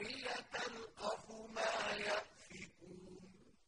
جَارِيَةً